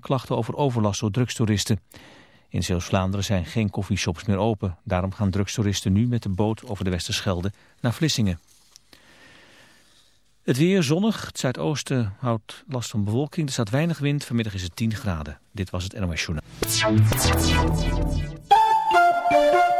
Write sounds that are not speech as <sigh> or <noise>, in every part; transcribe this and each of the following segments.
klachten over overlast door drugstoeristen. In Zeeuws-Vlaanderen zijn geen koffieshops meer open. Daarom gaan drugstoeristen nu met de boot over de Westerschelde naar Vlissingen. Het weer zonnig. Het zuidoosten houdt last van bewolking. Er staat weinig wind. Vanmiddag is het 10 graden. Dit was het NOS Journaal.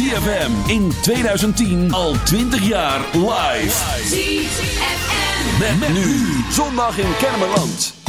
ZFM in 2010 al 20 jaar live. ZFM. Met, met nu. Zondag in Kennemerland.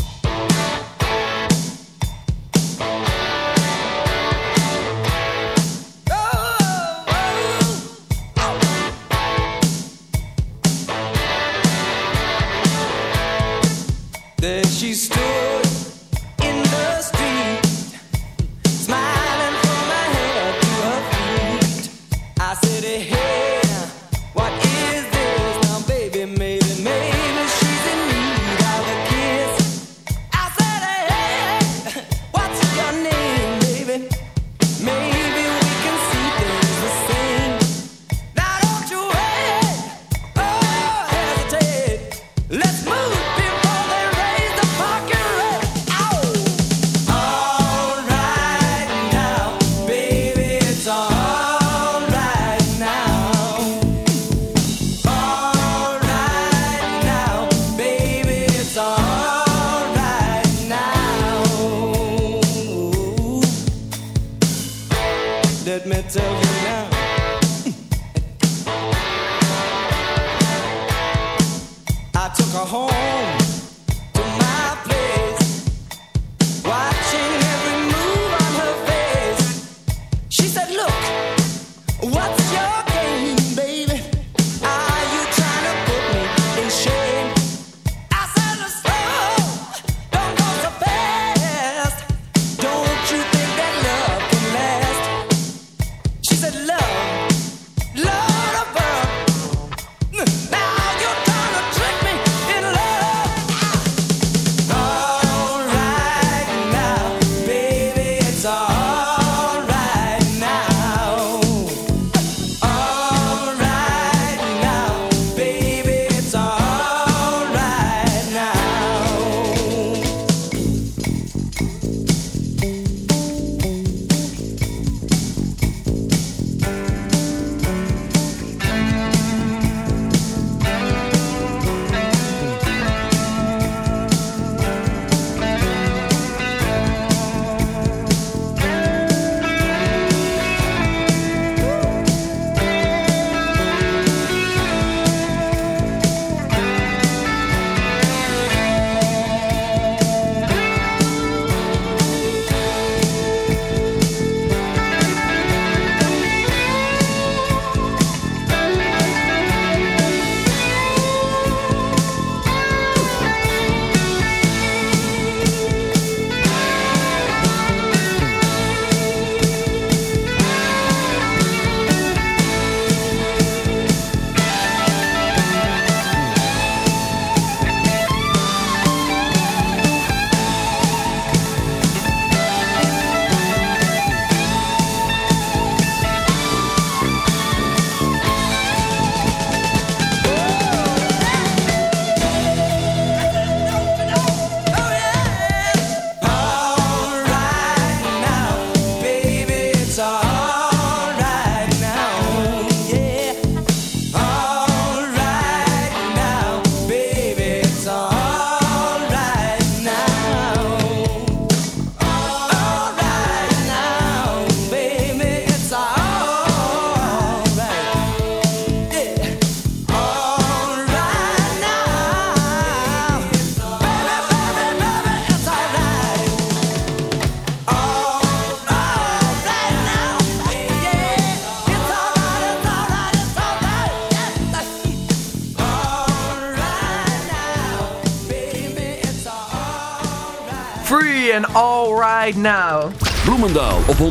Free and All Right Now. Bloemendaal op 105.8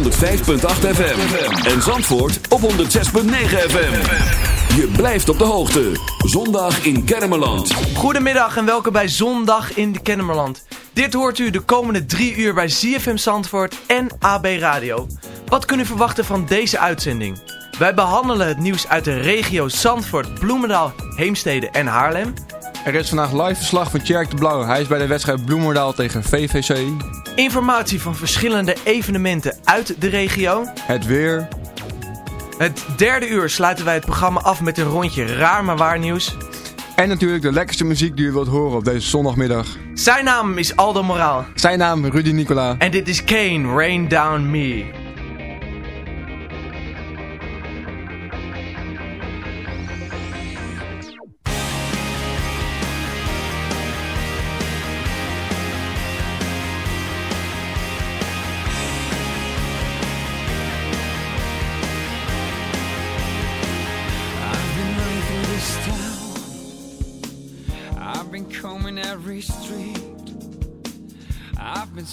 FM. En Zandvoort op 106.9 FM. Je blijft op de hoogte. Zondag in Kermeland. Goedemiddag en welkom bij Zondag in de Kennemerland. Dit hoort u de komende drie uur bij ZFM Zandvoort en AB Radio. Wat kunt u verwachten van deze uitzending? Wij behandelen het nieuws uit de regio Zandvoort, Bloemendaal, Heemstede en Haarlem. Er is vandaag live verslag van Tjerk de Blauw. Hij is bij de wedstrijd Bloemendaal tegen VVC. Informatie van verschillende evenementen uit de regio. Het weer. Het derde uur sluiten wij het programma af met een rondje raar maar waar nieuws. En natuurlijk de lekkerste muziek die u wilt horen op deze zondagmiddag. Zijn naam is Aldo Moraal. Zijn naam Rudy Nicola. En dit is Kane, Rain Down Me.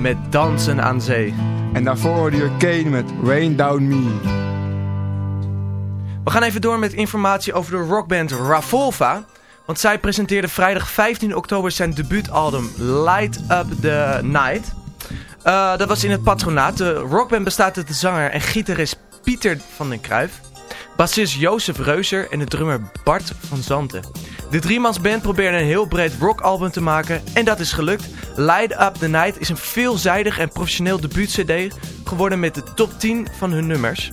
met Dansen aan Zee. En daarvoor hoorde je Kane met Rain Down Me. We gaan even door met informatie over de rockband Ravolva. Want zij presenteerde vrijdag 15 oktober zijn debuutalbum Light Up The Night. Eh, dat was in het patronaat. De rockband bestaat uit de zanger en gitarist Pieter van den Kruijf. Bassist Jozef Reuser en de drummer Bart van Zanten. De driemansband probeerde een heel breed rockalbum te maken en dat is gelukt. Light Up The Night is een veelzijdig en professioneel debuut-cd geworden met de top 10 van hun nummers.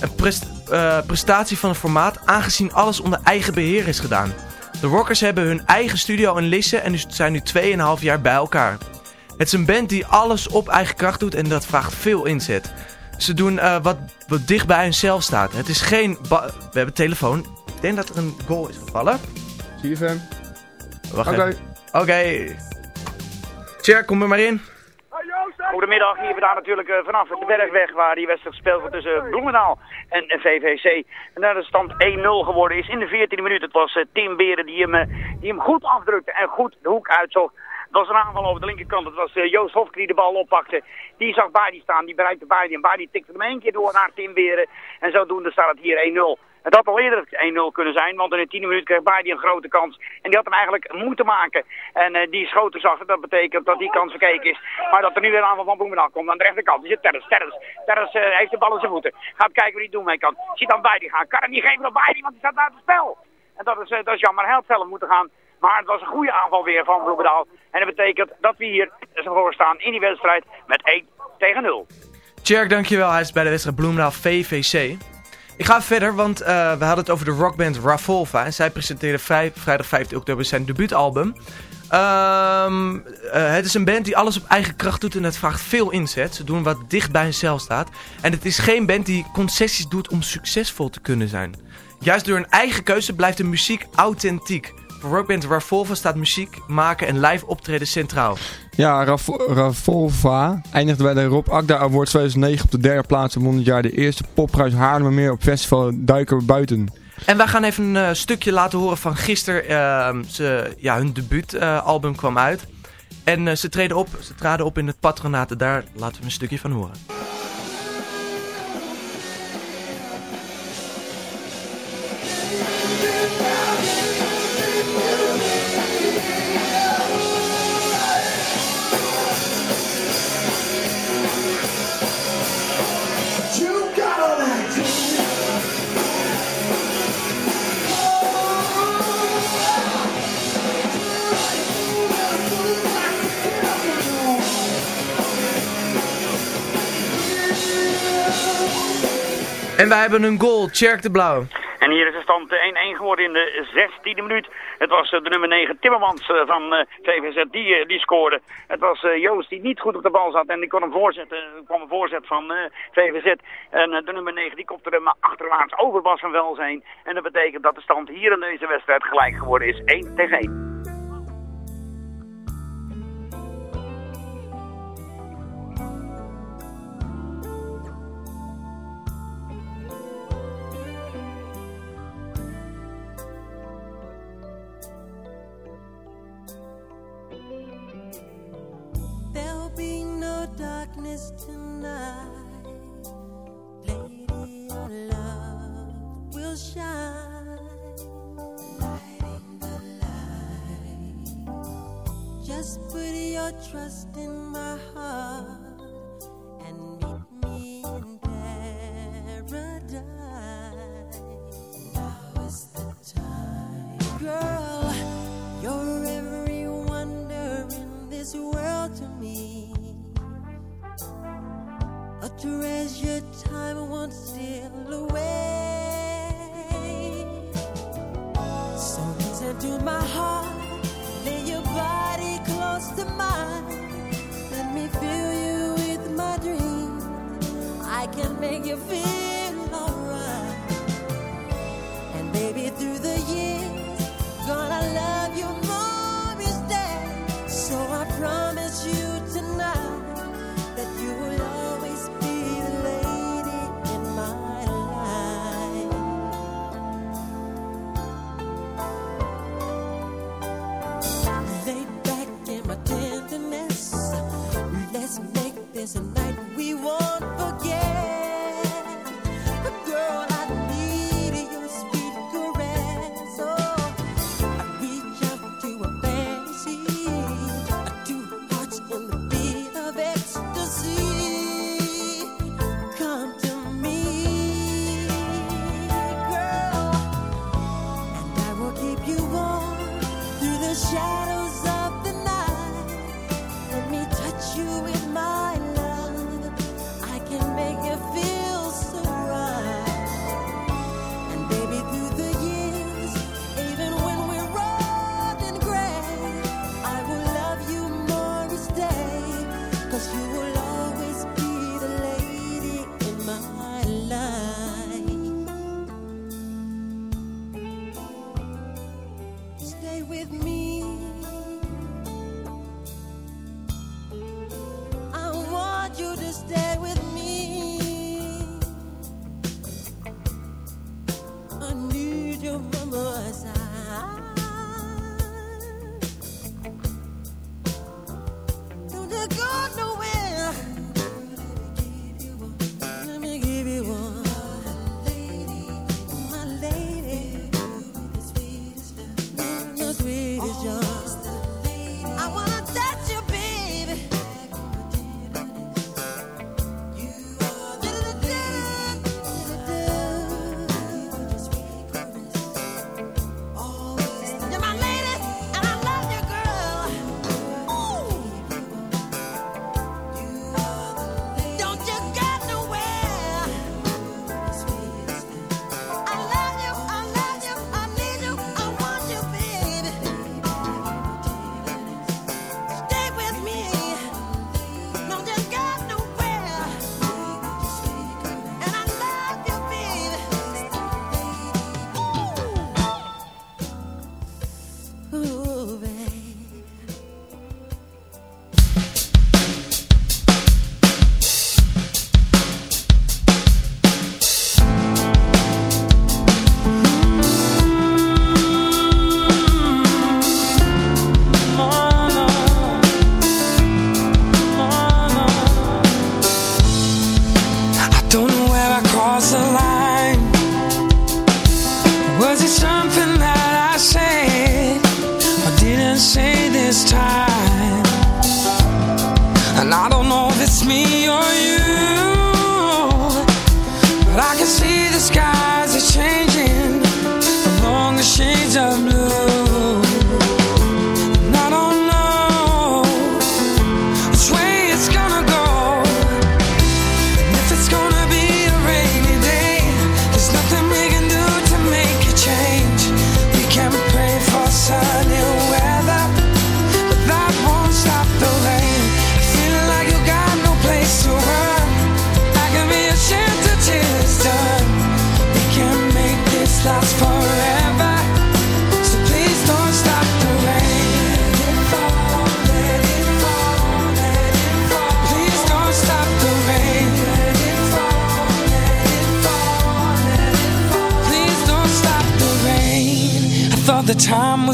Een eh, prestatie van het formaat aangezien alles onder eigen beheer is gedaan. De Rockers hebben hun eigen studio in Lisse en zijn nu 2,5 jaar bij elkaar. Het is een band die alles op eigen kracht doet en dat vraagt veel inzet. Ze doen eh, wat, wat dicht bij hunzelf staat. Het is geen... We hebben telefoon. Ik denk dat er een goal is gevallen. CFM. Wacht Oké. even. Oké. Tjer, kom er maar in. Goedemiddag, hier vandaan natuurlijk eh, vanaf de Bergweg waar die wedstrijd gespeeld wordt tussen Bloemendaal en VVC. En daar de stand 1-0 geworden is in de 14e minuut. Het was eh, Tim Beren die hem, eh, die hem goed afdrukte en goed de hoek uitzocht. Het was een aanval over de linkerkant. Het was eh, Joost Hofke die de bal oppakte. Die zag Badi staan, die bereikte Badi en Badi tikte hem één keer door naar Tim Beren. En zodoende staat het hier 1-0. Het had al eerder 1-0 kunnen zijn, want in de tiende minuut kreeg Badi een grote kans. En die had hem eigenlijk moeten maken. En eh, die schoten zag het, dat betekent dat die kans verkeken is. Maar dat er nu weer een aanval van Bloemendaal komt aan de rechterkant. Die zit Terres. Terres, Terres eh, heeft de bal in zijn voeten. Gaat kijken wat hij doen mee kan. Ziet dan Badi gaan. Kan hem niet geven op Badi, want die staat buiten spel. En dat is, eh, dat is jammer. Hij had zelf moeten gaan. Maar het was een goede aanval weer van Bloemendaal. En dat betekent dat we hier voor staan in die wedstrijd met 1 tegen 0. Tjerk, dankjewel. Hij is bij de wedstrijd Bloemendaal VVC. Ik ga verder, want eh, we hadden het over de rockband Ravolva. En zij presenteerde vrij, vrijdag 15 oktober zijn debuutalbum. Ehm, eh, het is een band die alles op eigen kracht doet en het vraagt veel inzet. Ze doen wat dicht bij hunzelf staat. En het is geen band die concessies doet om succesvol te kunnen zijn. Juist door hun eigen keuze blijft de muziek authentiek. Rockband Ravolva staat muziek maken en live optreden centraal. Ja, Raf- Ravolva eindigde bij de Rob Akda Awards 2009 op de derde plaats en won dit jaar de eerste popprijs Haarlemmermeer op festival Duiker Buiten. En wij gaan even een eh, stukje laten horen van gisteren. Ehm, ze, ja, hun debuutalbum kwam uit. En eh, ze, treden op, ze traden op in het patronaat. Daar laten we een stukje van horen. En wij hebben een goal. Tjerk de Blauw. En hier is de stand 1-1 geworden in de 16e minuut. Het was eh, de nummer 9 Timmermans eh, van eh, VVZ die, eh, die scoorde. Het was eh, Joost die niet goed op de bal zat en die kon hem voorzetten. Er kwam een voorzet van eh, VVZ. En eh, de nummer 9 die kopte hem achterwaarts over Bas van Wels heen. En dat betekent dat de stand hier in deze wedstrijd gelijk geworden is. 1 tegen 1. There'll be no darkness tonight. Lady, your love will shine. Lighting the light. Just put your trust in my heart you were something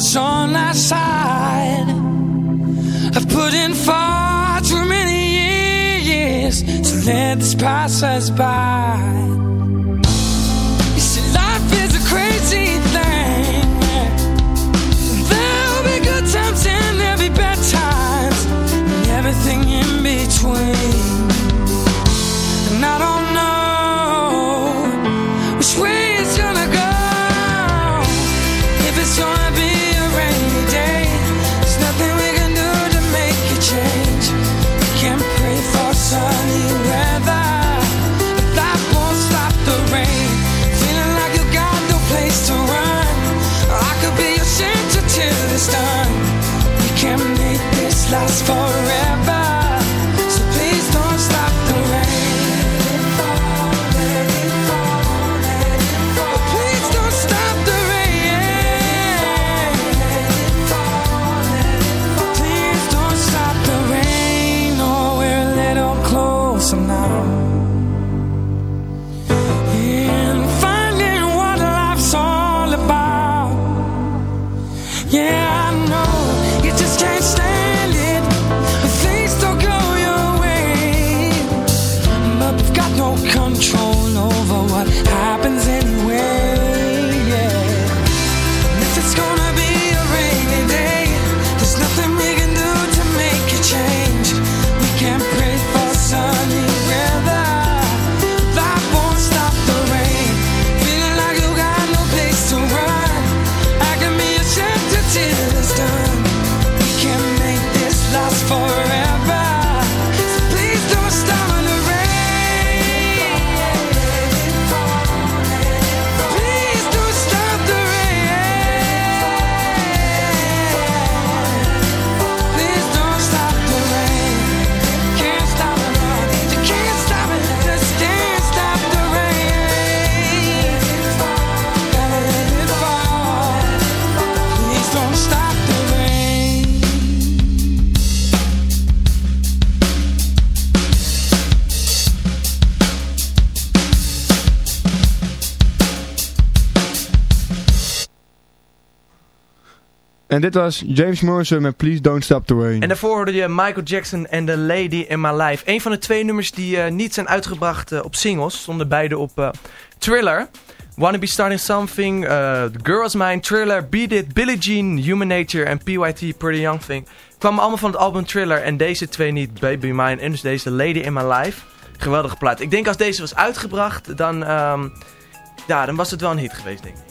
was on our side. I've put in far too many years to let this pass us by. You see, life is a crazy thing. There'll be good times and there'll be bad times, and everything in between. En dit was James Morrison met Please Don't Stop the Rain. En daarvoor hoorde je Michael Jackson en The Lady in My Life. Een van de twee nummers die eh, niet zijn uitgebracht eh, op singles. Stonden beide op eh, Thriller. Wanna Be Starting Something, uh, The Girl's Mine, Thriller, Beat It, Billie Jean, Human Nature en PYT, Pretty Young Thing. Kwamen allemaal van het album Thriller en deze twee niet, Baby Mine en dus deze Lady in My Life. Geweldige plaat. Ik denk als deze was uitgebracht, dan, ehm, ja, dan was het wel een hit geweest, denk ik.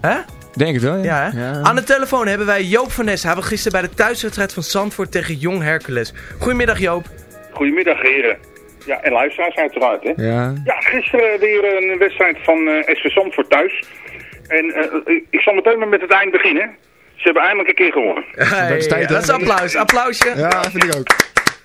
Hè? Denk het wel, ja. Aan de telefoon hebben wij Joop van Ness. Hij was gisteren bij de thuiswedstrijd van Zandvoort tegen Jong Hercules. Goedemiddag Joop. Goedemiddag heren. Ja, en luisteraars uiteraard, hè? Ja. Ja, gisteren weer een wedstrijd van eh SV Zandvoort thuis. En eh, ik zal meteen maar met het eind beginnen. Ze hebben eindelijk een keer gewonnen. Hey, dat is applaus. Applausje. Ja, vind ik ook.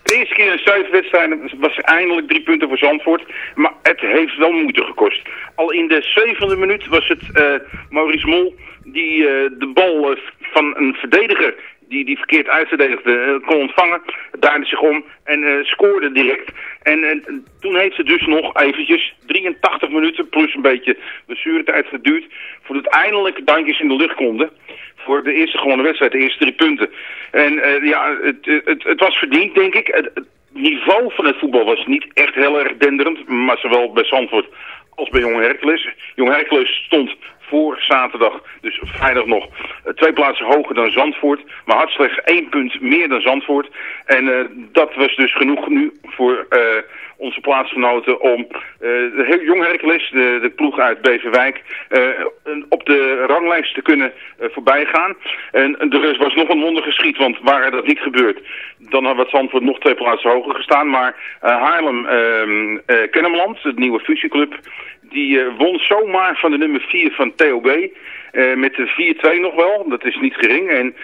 De eerste keer in zeven wedstrijden was eindelijk drie punten voor Zandvoort. Maar het heeft wel moeite gekost. Al in de zevende minuut was het eh, Maurice Mol die eh, de bal eh, van een verdediger die die verkeerd uitverdedigde kon ontvangen. Draaide zich om en scoorde direct. En, en toen heeft het dus nog eventjes 83 minuten plus een beetje blessuretijd geduurd. Voordat eindelijk dankjes in de lucht konden. Voor de eerste gewone wedstrijd, de eerste drie punten. En eh, ja, het, het, het was verdiend denk ik. Het, niveau van het voetbal was niet echt heel erg denderend. Maar zowel bij Zandvoort als bij Jong Hercules. Jong Hercules stond voor zaterdag, dus vrijdag nog, eh, twee plaatsen hoger dan Zandvoort. Maar had slechts één punt meer dan Zandvoort. En eh, dat was dus genoeg nu voor onze plaatsgenoten om eh, de Jong Hercules, de, de ploeg uit Beverwijk, eh, op de ranglijst te kunnen eh, voorbij gaan. En er was nog een wonder geschied, want waren dat niet gebeurd, dan had Zandvoort nog twee plaatsen hoger gestaan. Maar Haarlem ehm eh Kennemerland, de nieuwe fusieclub, die won zomaar van de nummer 4 van TOB. Eh, met de 4-2 nog wel, dat is niet gering. En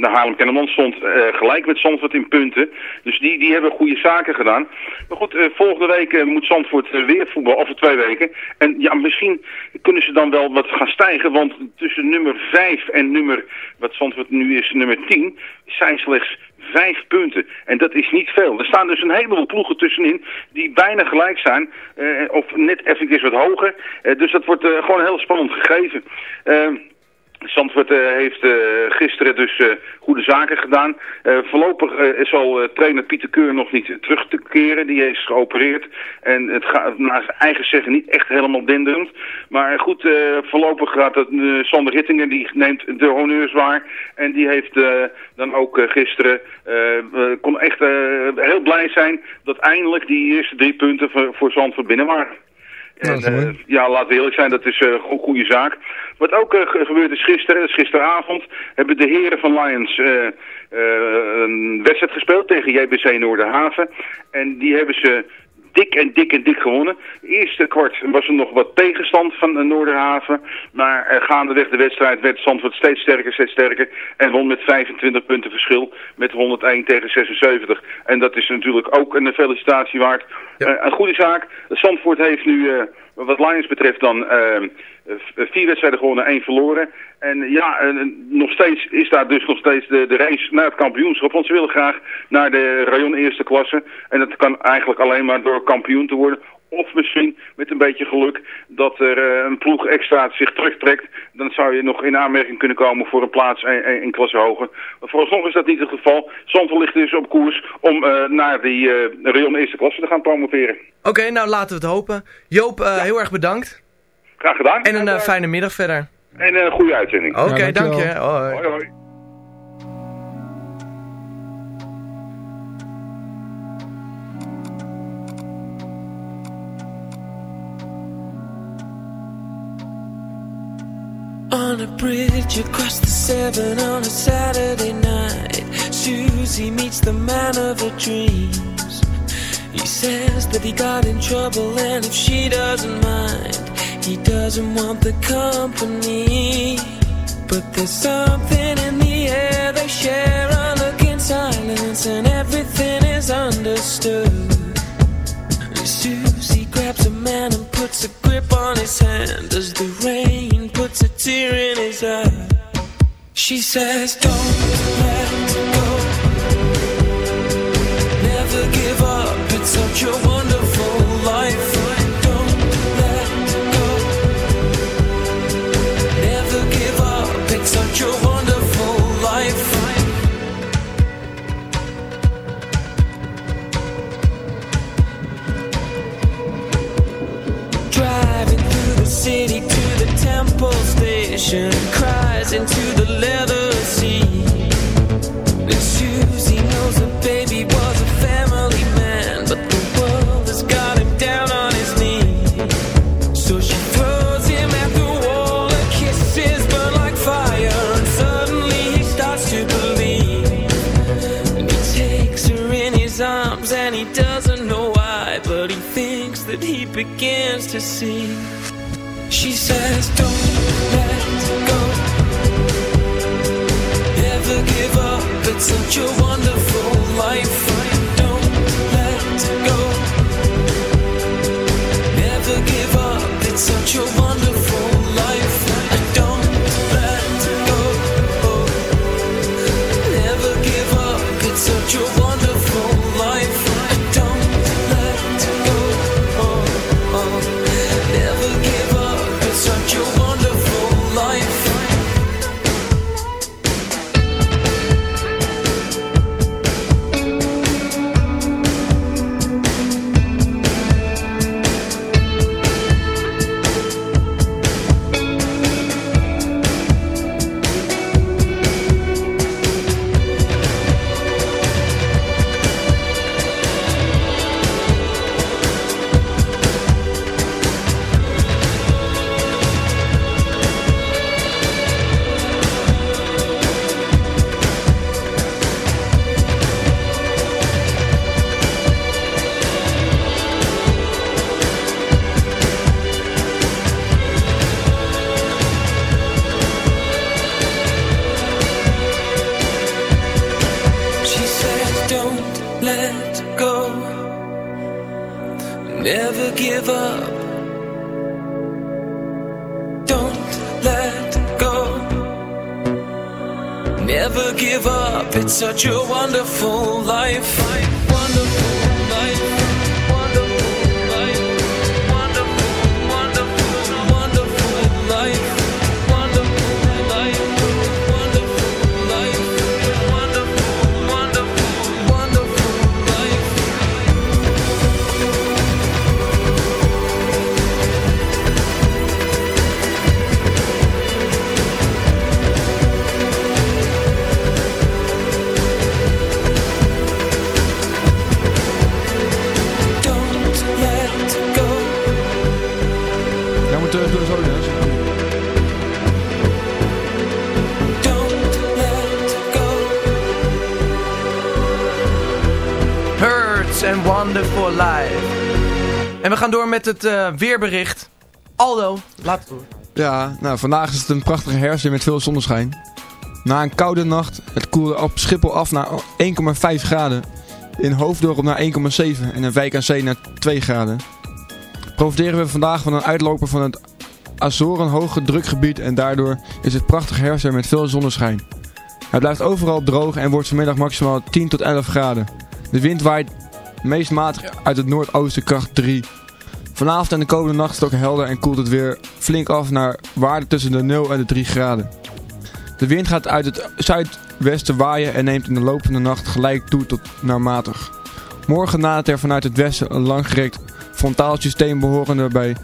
de Haarlem Kennemerland stond eh, gelijk met Zandvoort in punten. Dus die, die hebben goede zaken gedaan. Maar goed, eh, volgende week moet Zandvoort weer voetbal, over twee weken. En ja, misschien kunnen ze dan wel wat gaan stijgen. Want tussen nummer 5 en nummer, wat Zandvoort nu is, nummer 10, zijn slechts vijf punten. En dat is niet veel. Er staan dus een heleboel ploegen tussenin die bijna gelijk zijn. eh, of net eventjes wat hoger. Eh, dus dat wordt eh, gewoon heel spannend gegeven. Zandvoort eh, heeft eh, gisteren dus eh, goede zaken gedaan. Voorlopig zal trainer Pieter Keur nog niet terug te keren. Die is geopereerd. En het gaat naar zijn eigen zeggen niet echt helemaal denderend. Maar goed, voorlopig gaat het Sander Hittingen. Die neemt de honneurs waar. En die heeft dan ook gisteren... kon echt heel blij zijn dat eindelijk die eerste drie punten voor, voor Zandvoort binnen waren. En, eh, ja, laten we eerlijk zijn, dat is een uh, goede zaak. Wat ook eh, ge- gebeurd is gisteren, dat is gisteravond, hebben de heren van Lions eh, eh, een wedstrijd gespeeld tegen JBC Noorderhaven. En die hebben ze dik en dik en dik gewonnen. Eerste kwart was er nog wat tegenstand van de Noorderhaven. Maar eh, gaandeweg de wedstrijd werd Zandvoort steeds sterker, steeds sterker. En won met 25 punten verschil met 101 tegen 76. En dat is natuurlijk ook een felicitatie waard. Eh, een goede zaak. Zandvoort heeft nu, eh, wat Lions betreft dan, eh, eh, vier wedstrijden gewonnen, één verloren. En ja, nog steeds is daar dus nog steeds de, de race naar het kampioenschap. Want ze willen graag naar de rayon eerste klasse. En dat kan eigenlijk alleen maar door kampioen te worden. Of misschien met een beetje geluk dat er eh, een ploeg extra zich terugtrekt. Dan zou je nog in aanmerking kunnen komen voor een plaats in, in- in klasse hoger. Maar vooralsnog is dat niet het geval. Zandvoort ligt dus op koers om eh, naar die eh rayon eerste klasse te gaan promoveren. Oké, nou laten we het hopen. Joop, eh, heel erg bedankt. Graag gedaan. En een fijne middag verder. En een goede uitzending. Oké, dank je. Hoi. Hoi, hoi. Bridge across the seven on a Saturday night, Susie meets the man of her dreams. He says that he got in trouble, and if she doesn't mind, he doesn't want the company. But there's something in the air they share, a look in silence, and everything is understood. Susie grabs a man and puts a grip on his hand as the rain puts a tear in his eye. She says, Don't let go. Never give up. It's such a wonderful life. Susie to the temple station, cries into the leather seat. And Susie knows her baby was a family man, but the world has got him down on his knees. So she throws him at the wall, her kisses burn like fire, and suddenly he starts to believe. And he takes her in his arms, and he doesn't know why, but he thinks that he begins to see. It's such a wonderful life. En we gaan door met het eh, weerbericht. Aldo, laat het door. Ja, nou vandaag is het een prachtige herfst met veel zonneschijn. Na een koude nacht, het koelde op Schiphol af naar 1,5 graden. In Hoofddorp naar 1,7 en in Wijk aan Zee naar 2 graden. Profiteren we vandaag van een uitloper van het Azoren hoge drukgebied en daardoor is het prachtig herfstweer met veel zonneschijn. Het blijft overal droog en wordt vanmiddag maximaal 10 tot 11 graden. De wind waait meest matig uit het noordoosten kracht 3. Vanavond en de komende nacht is het ook helder en koelt het weer flink af naar waarde tussen de 0 en de 3 graden. De wind gaat uit het zuidwesten waaien en neemt in de loop van de nacht gelijk toe tot naar matig. Morgen nadert er vanuit het westen een langgerekt frontaal systeem behorende bij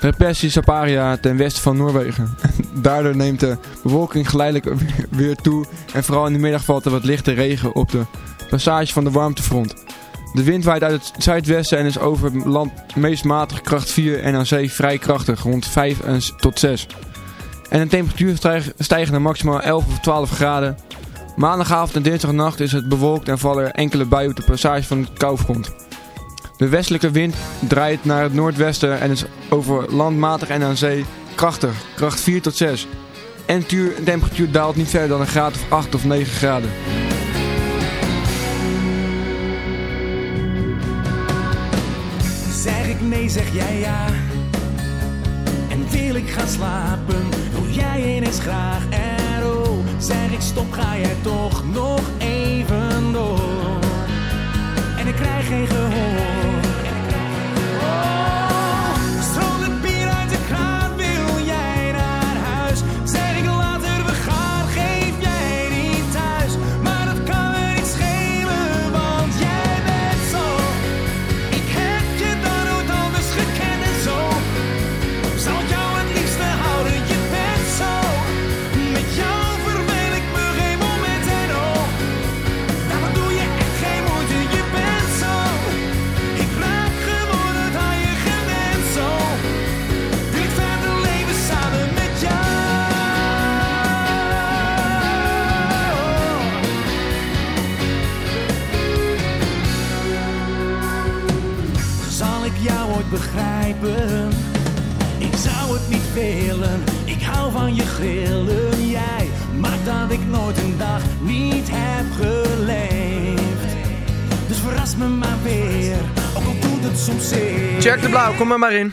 Repressie Saparia ten westen van Noorwegen. <laughs> Daardoor neemt de bewolking geleidelijk weer toe en vooral in de middag valt er wat lichte regen op de passage van de warmtefront. De wind waait uit het zuidwesten en is over land meest matig kracht 4 en aan zee vrij krachtig, rond 5 en s- tot 6. En de temperatuur stijgt, naar maximaal 11 of 12 graden. Maandagavond en dinsdagnacht is het bewolkt en vallen er enkele buien op de passage van het koufront. De westelijke wind draait naar het noordwesten en is over landmatig en aan zee krachtig, kracht 4 tot 6. En de temperatuur daalt niet verder dan een graad of 8 of 9 graden. Zeg jij ja. En wil ik gaan slapen, doe jij ineens graag. En oh, zeg ik stop, ga jij toch nog even door. En ik krijg geen gehoor. Ik zou het niet willen, ik hou van je grillen. Jij maakt dat ik nooit een dag niet heb geleefd. Dus verras me maar weer, ook al doet het soms zeer. Jack de Blauw, kom er maar in.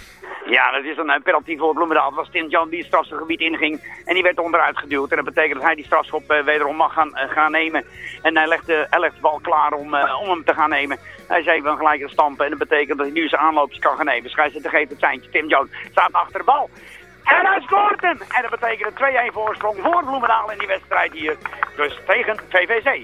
Ja, dat is een eh, penalty voor Bloemendaal. Het was Tim Jan die het strafgebied inging en die werd onderuit geduwd. En dat betekent dat hij die strafschop eh, wederom mag gaan, eh, gaan nemen. En hij legt, de, bal klaar om, om hem te gaan nemen. Hij is even gelijk te stampen en dat betekent dat hij nu zijn aanloopjes kan gaan nemen. Scheidsrechter geeft het seintje. Tim Jones staat achter de bal. En hij scoort hem! En dat betekent een 2-1 voorsprong voor Bloemendaal in die wedstrijd hier. Dus tegen VVC.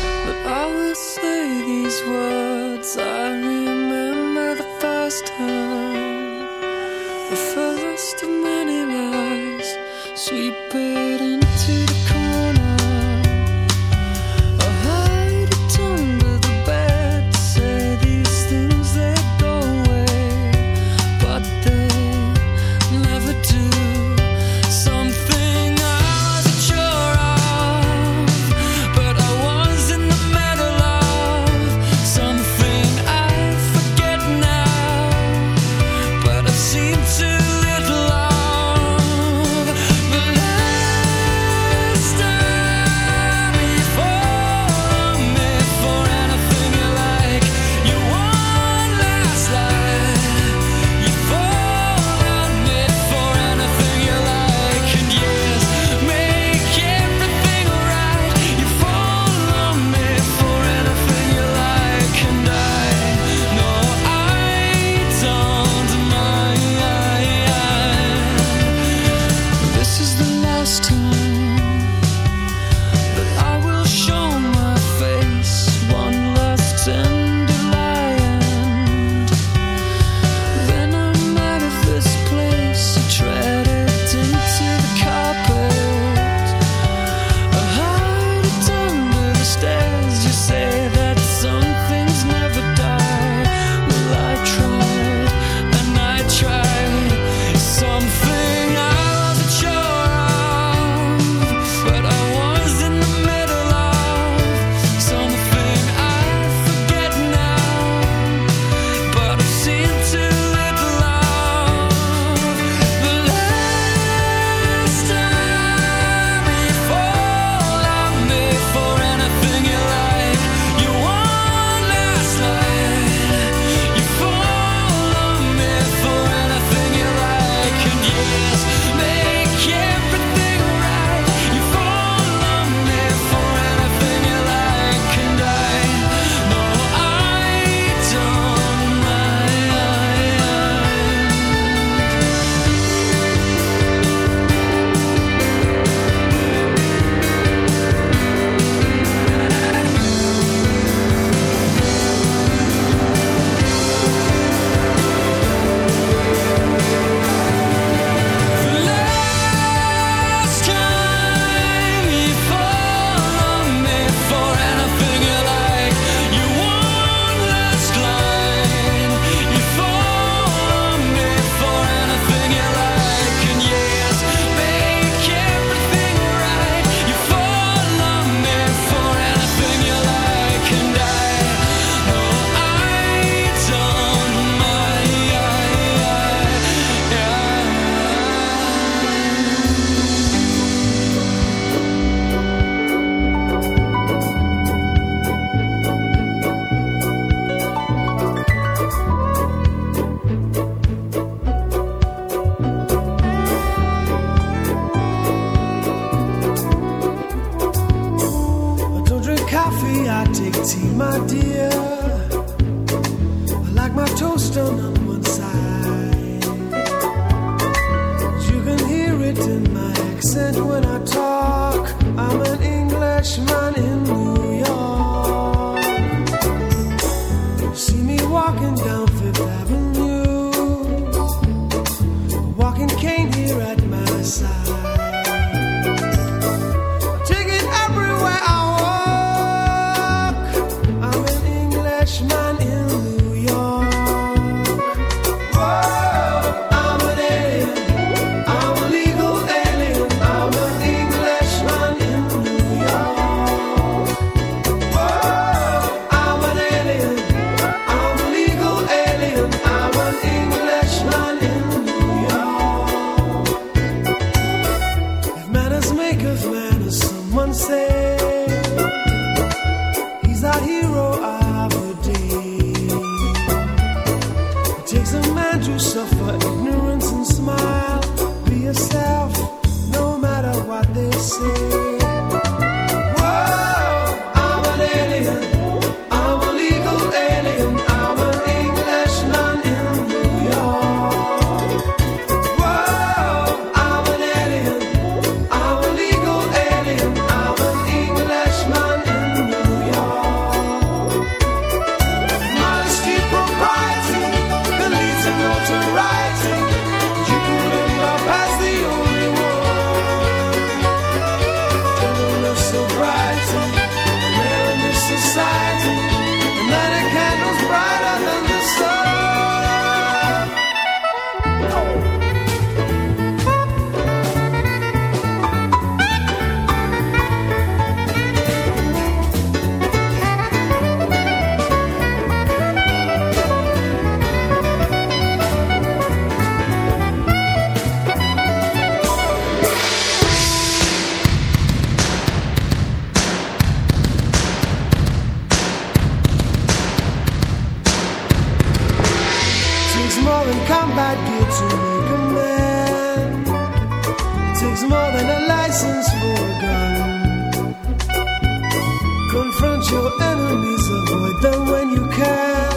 Your enemies, avoid them when you can.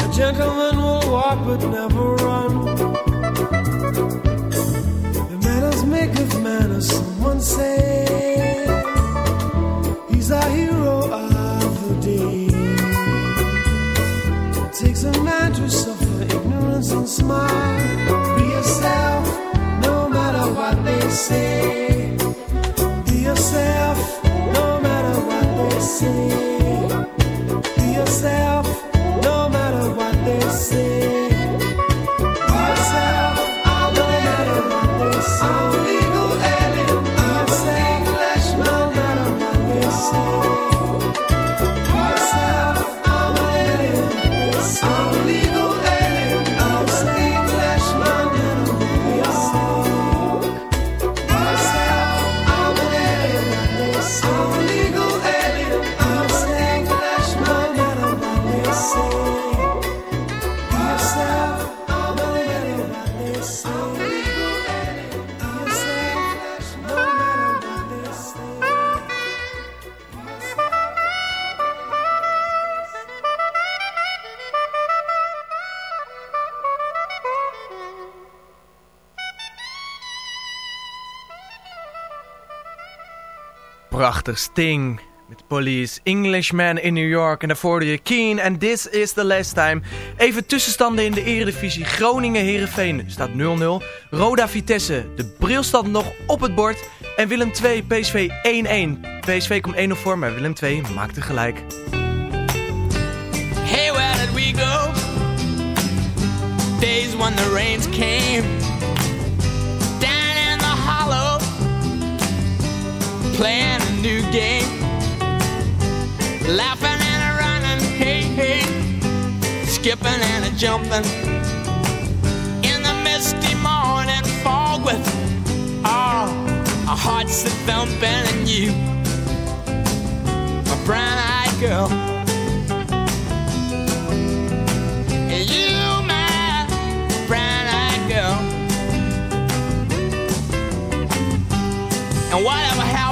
A gentleman will walk but never run. The manners make of manners, someone say. He's a hero of the day. It takes a man to suffer ignorance and smile. Be yourself, no matter what they say. Sting met Police, Englishman in New York en daarvoor de Keen en This is the Last Time. Even tussenstanden in de eredivisie. Groningen-Herenveen staat 0-0. Roda-Vitesse, de brilstand nog op het bord. En Willem 2, PSV 1-1. PSV komt 1-0 voor, maar Willem 2 maakt er gelijk. Hey, where did we go? Days when the rains came. playing a new game, laughing and a running, hey hey, skipping and a jumping in the misty morning fog with all oh, our hearts that thumping and you, my brown-eyed girl. And whatever happened.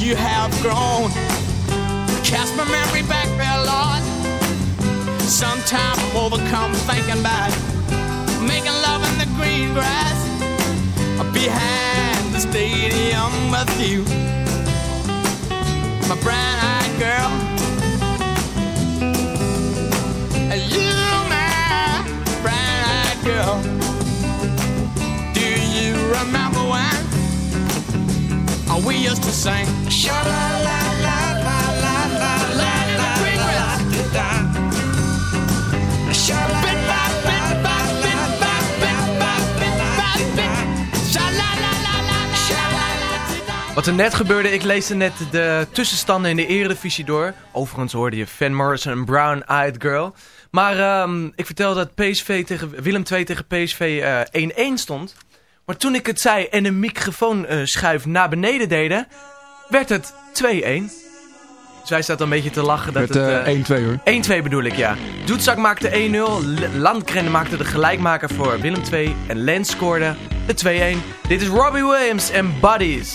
you have grown. Cast my memory back there, Lord. Sometimes I'm overcome thinking about making love in the green grass behind the stadium with you. My brown-eyed we used to sing? Sha la la la la la la la la la la la la la la la la la la. Wat er net gebeurde, ik leesde net de tussenstanden in de Eredivisie door. Overigens hoorde je Van Morrison en Brown Eyed Girl. Maar ehm, ik vertelde dat PSV tegen, Willem II tegen PSV eh, 1-1 stond. Maar toen ik het zei en een microfoonschuif naar beneden deden, werd het 2-1. Dus wij zaten een beetje te lachen. Dat Met het, eh, eh, 1-2 hoor. 1-2 bedoel ik, ja. Doetzak maakte 1-0. L- Landgren maakte de gelijkmaker voor Willem II. En Lens scoorde de 2-1. Dit is Robbie Williams en Buddies.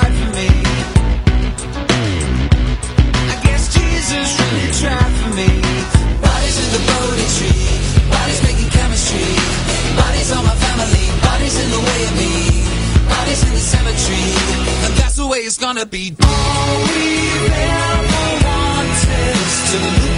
Jesus really tried for me. Bodies in the Bodhi tree, bodies making chemistry. Bodies on my family, bodies in the way of me. Bodies in the cemetery, and that's the way it's gonna be. All we ever wanted is to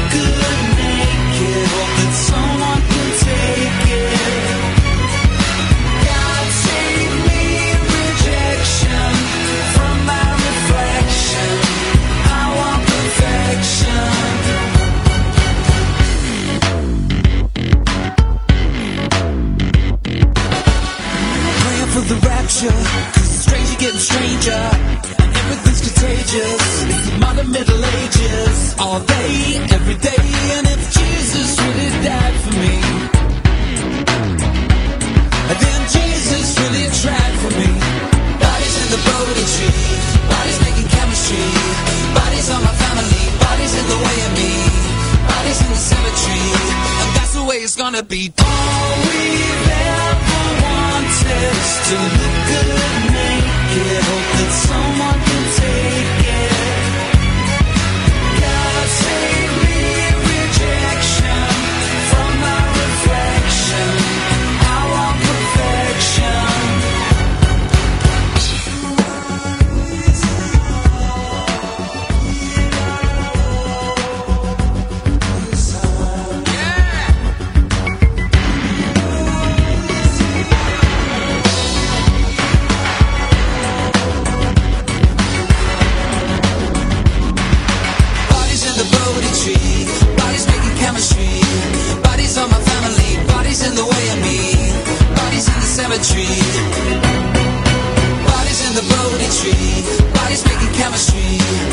poetry. Bodies making chemistry.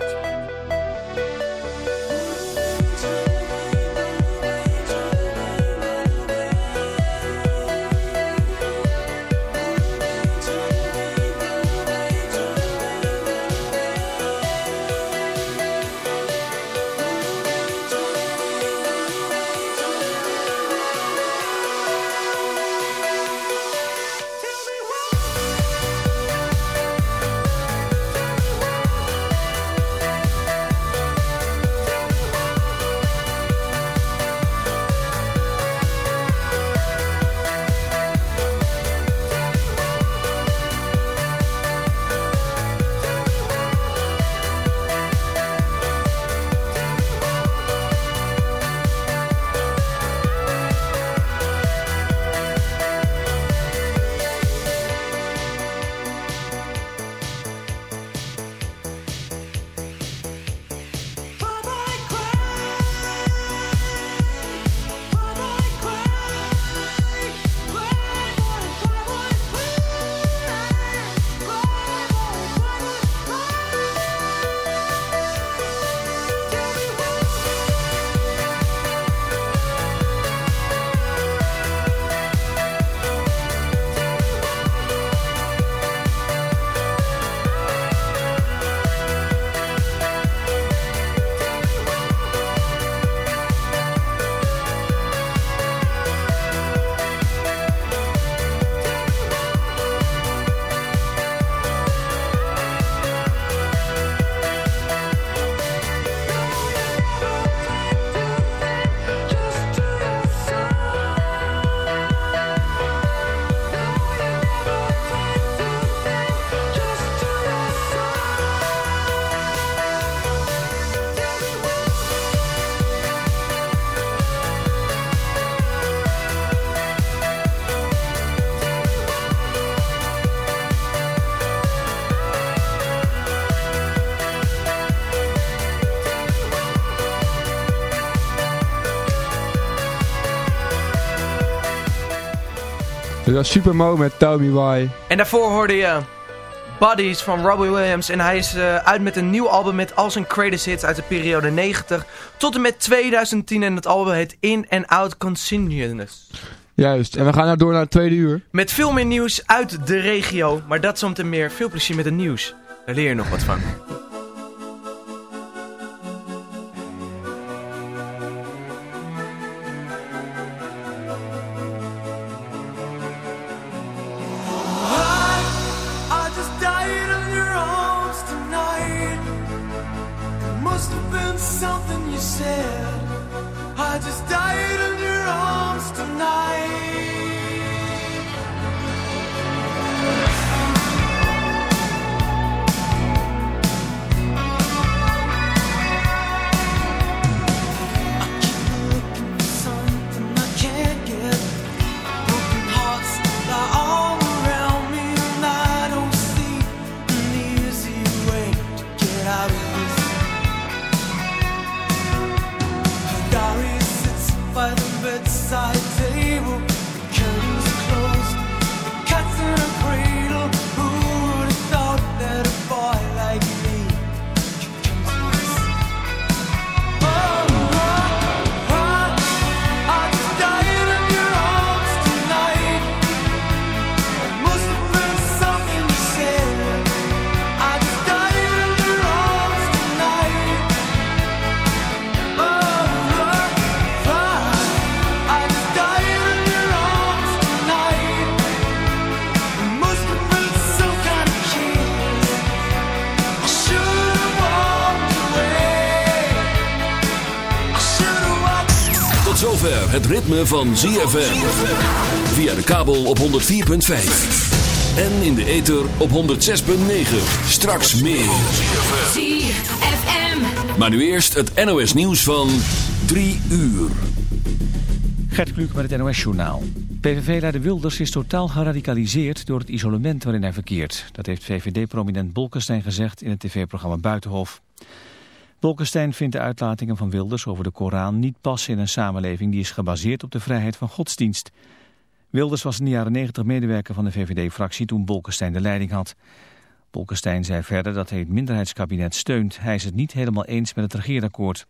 Dit was Super Mo met Tell Me Why. En daarvoor hoorde je Buddies van Robbie Williams. En hij is eh, uit met een nieuw album met al zijn greatest hits uit de periode 90 tot en met 2010. En het album heet In and Out Continuous. Juist, en we gaan nou door naar het tweede uur. Met veel meer nieuws uit de regio. Maar dat zometeen meer. Veel plezier met het nieuws. Daar leer je nog wat van. Zover het ritme van ZFM. Via de kabel op 104.5. En in de ether op 106.9. Straks meer. ZFM. Maar nu eerst het NOS nieuws van 3 uur. Gert Kluk met het NOS-journaal. PVV-leider Wilders is totaal geradicaliseerd door het isolement waarin hij verkeert. Dat heeft VVD-prominent Bolkestein gezegd in het tv-programma Buitenhof. Bolkestein vindt de uitlatingen van Wilders over de Koran niet passen in een samenleving die is gebaseerd op de vrijheid van godsdienst. Wilders was in de jaren 90 medewerker van de VVD-fractie toen Bolkestein de leiding had. Bolkestein zei verder dat hij het minderheidskabinet steunt. Hij is het niet helemaal eens met het regeerakkoord.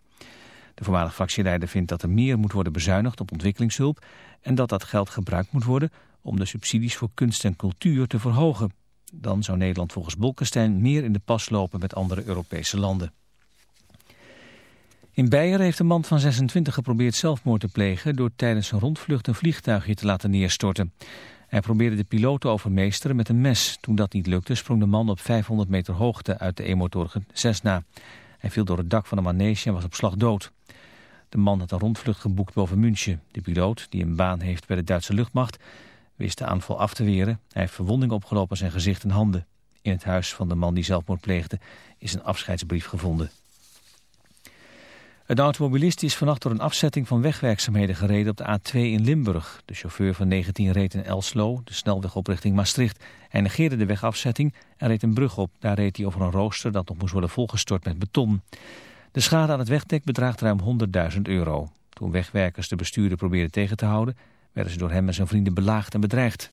De voormalige fractieleider vindt dat er meer moet worden bezuinigd op ontwikkelingshulp en dat dat geld gebruikt moet worden om de subsidies voor kunst en cultuur te verhogen. Dan zou Nederland volgens Bolkestein meer in de pas lopen met andere Europese landen. In Beieren heeft een man van 26 geprobeerd zelfmoord te plegen door tijdens een rondvlucht een vliegtuigje te laten neerstorten. Hij probeerde de piloot te overmeesteren met een mes. Toen dat niet lukte sprong de man op 500 meter hoogte uit de eenmotorige Cessna. Hij viel door het dak van de manege en was op slag dood. De man had een rondvlucht geboekt boven München. De piloot, die een baan heeft bij de Duitse luchtmacht, wist de aanval af te weren. Hij heeft verwondingen opgelopen aan zijn gezicht en handen. In het huis van de man die zelfmoord pleegde is een afscheidsbrief gevonden. Een automobilist is vannacht door een afzetting van wegwerkzaamheden gereden op de A2 in Limburg. De chauffeur van 19 reed in Elslo, de snelweg op richting Maastricht. Hij negeerde de wegafzetting en reed een brug op. Daar reed hij over een rooster dat nog moest worden volgestort met beton. De schade aan het wegdek bedraagt ruim 100.000 euro. Toen wegwerkers de bestuurder probeerden tegen te houden, werden ze door hem en zijn vrienden belaagd en bedreigd.